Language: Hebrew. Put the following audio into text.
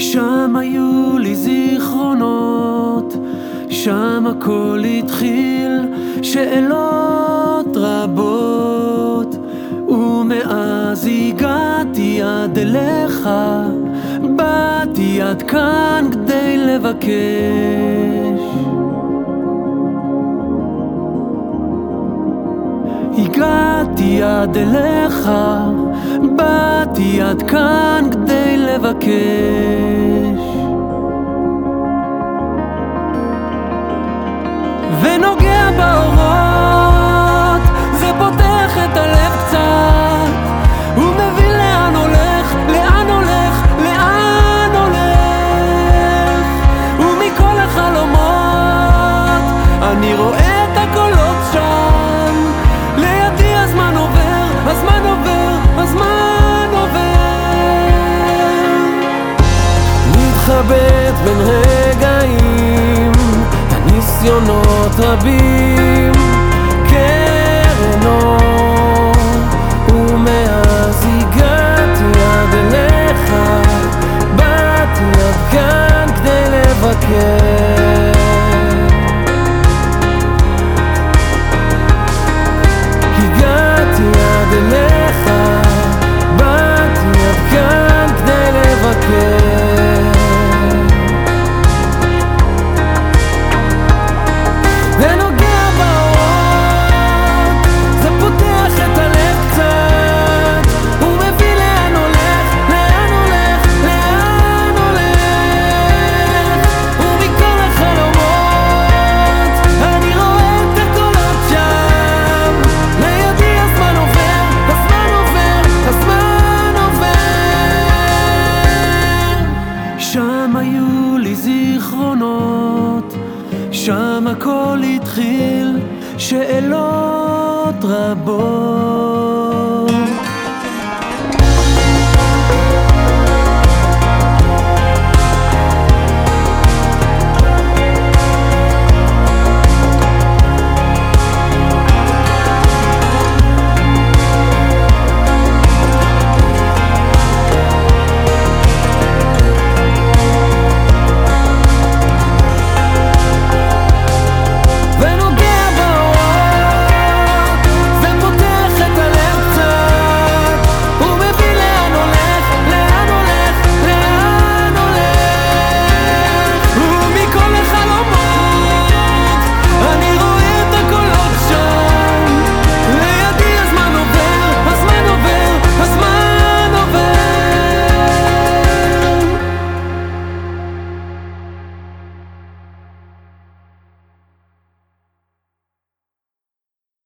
שם היו לי זיכרונות, שם הכל התחיל, שאלות רבות, ומאז הגעתי עד אליך, באתי עד כאן כדי לבקש. הגעתי עד אליך, באתי עד כאן כדי לבקש. ונוגע באורות, זה פותח את הלב קצת, ומבין לאן הולך, לאן הולך, לאן הולך. ומכל החלומות, אני רואה את הקולות שם, לידי הזמן עובר, הזמן עובר, הזמן עובר. מתחבט בין רגעים, הניסיונות רבים, לי זיכרונות, שם הכל התחיל, שאלות רבות.